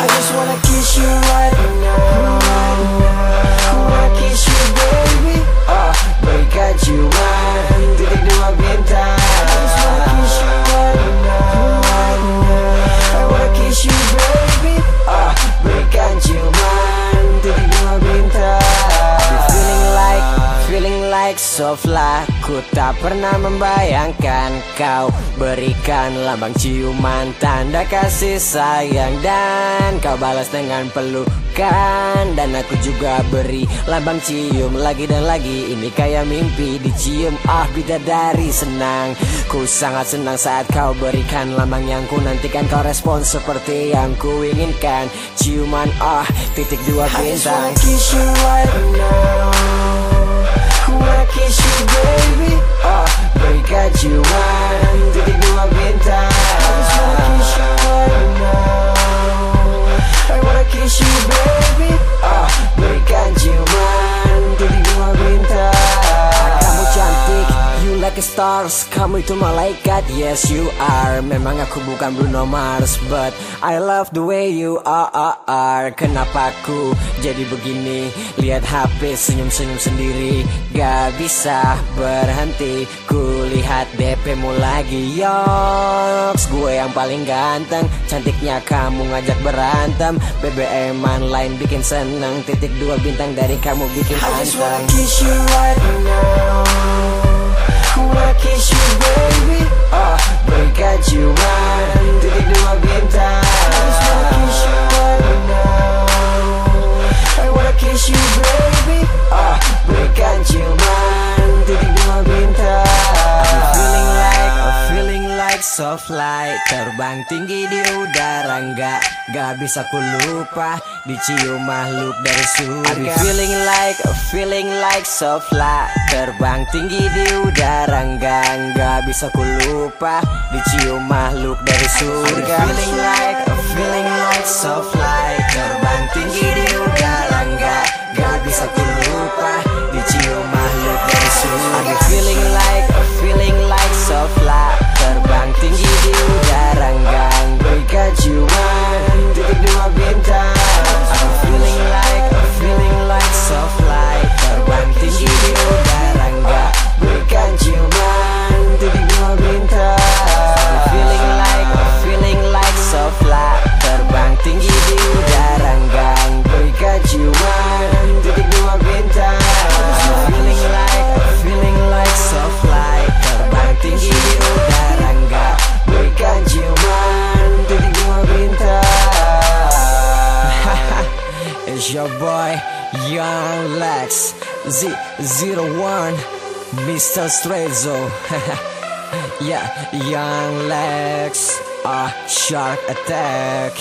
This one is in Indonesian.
I just wanna kiss you right now. Wanna lah. Ku tak pernah membayangkan kau berikan lambang ciuman tanda kasih sayang dan kau balas dengan pelukan. Dan aku juga beri lambang cium lagi dan lagi ini kayak mimpi dicium. Ah bidadari senang ku sangat senang saat kau berikan lambang yang ku nantikan. Kau respon seperti yang ku inginkan ciuman ah titik dua bintang. kiss you right now stars Kamu itu malaikat, yes you are. Memang aku bukan Bruno Mars But I love the way you are. Kenapa aku jadi begini? Lihat HP senyum-senyum sendiri. Gak bisa berhenti. Ku lihat DP-mu lagi. Yoks Gue yang paling ganteng. Cantiknya kamu ngajak berantem. BBM lain bikin seneng. Titik dua bintang dari kamu bikin I just wanna anteng kiss you right now. Light Terbang tinggi di udara Nggak, gak bisa ku lupa Dicium makhluk dari surga I'm feeling like, feeling like soft light Terbang tinggi di udara Nggak, gak bisa ku lupa Dicium makhluk dari surga I'm feeling like, feeling like soft light Terbang Your boy Young Lex Z01 Mr. Strezzo Yeah, Young Lex a Shark Attack!